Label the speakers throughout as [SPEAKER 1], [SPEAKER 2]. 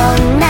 [SPEAKER 1] Oh no.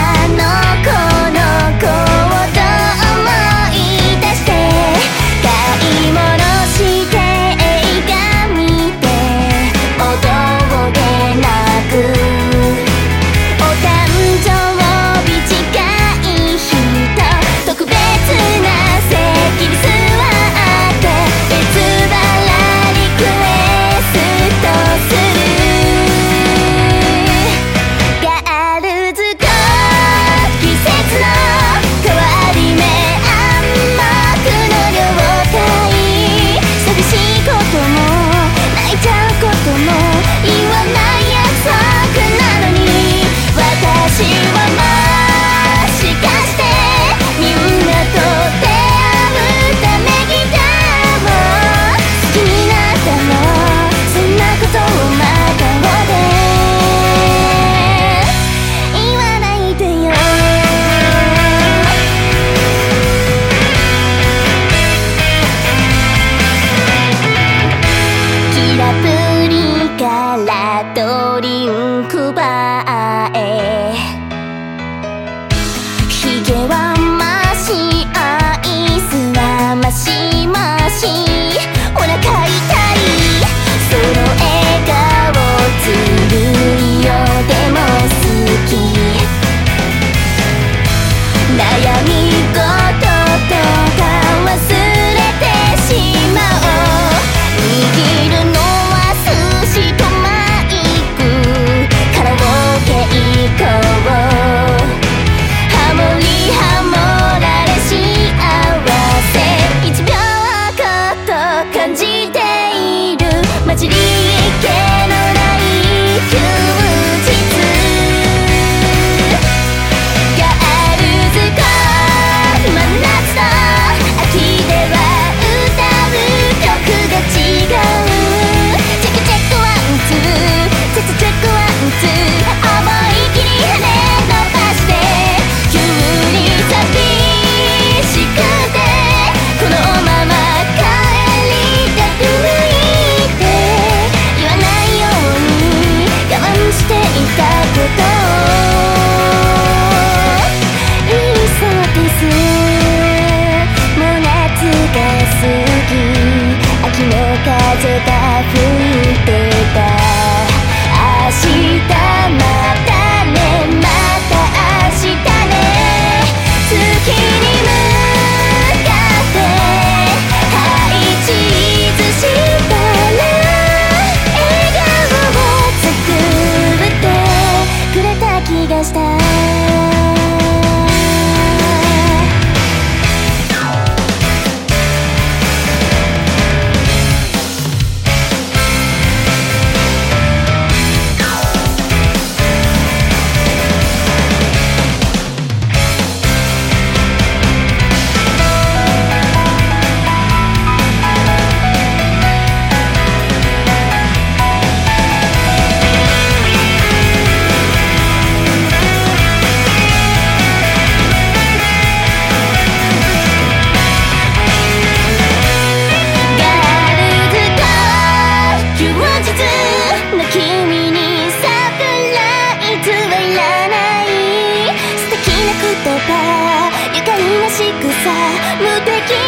[SPEAKER 1] 無敵